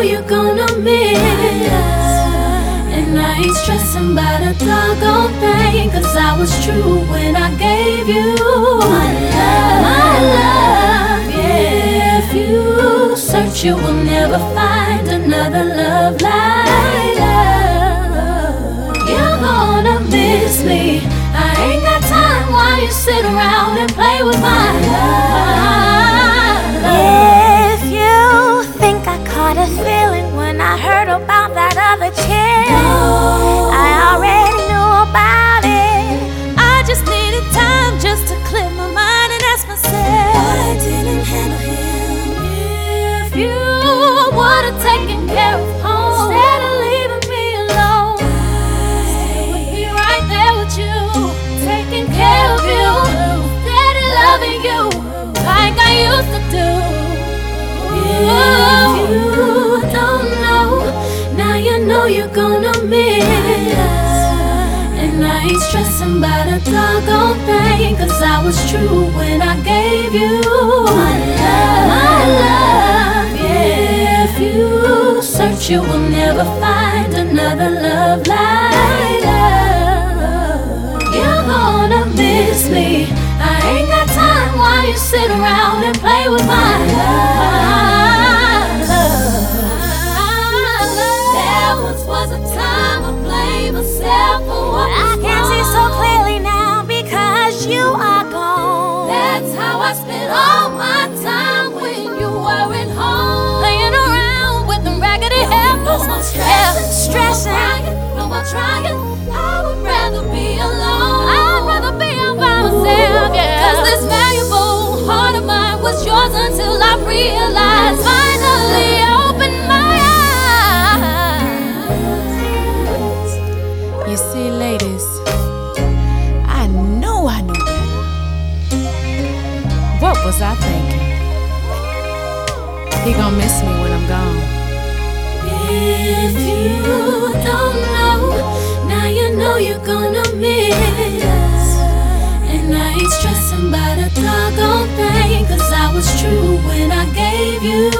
know you're gonna miss. And I ain't stressing about a doggone thing, cause I was true when I gave you my love. My love, yeah. If you search, you will never find another love like love. You're gonna miss me. I ain't got time while you sit around and play with my love. About that other chick, I already knew about it. I just needed time just to clear my mind and ask myself. I didn't handle him. If you would've taken care of home instead of leaving me alone, I would be right there with you, taking care of you, steady loving you like I used to do. Don't now you know you're gonna miss. And I ain't stressing about a doggone thing, cause I was true when I gave you my love. My love, yeah. If you search, you will never find another love like love. You're gonna miss me. I ain't got time while you sit around and play with my was I thinking? He gonna miss me when I'm gone. If you don't know, now you know you're gonna miss. And I ain't stressing about a doggone thing, cause I was true when I gave you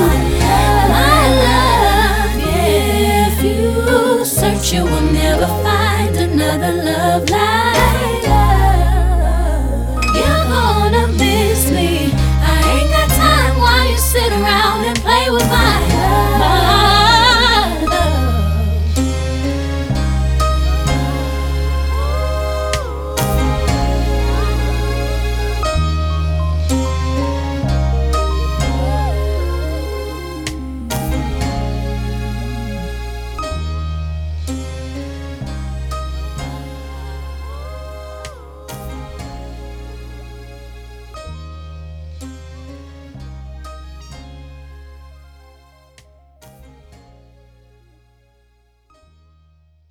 my love. My love. If you search, you will never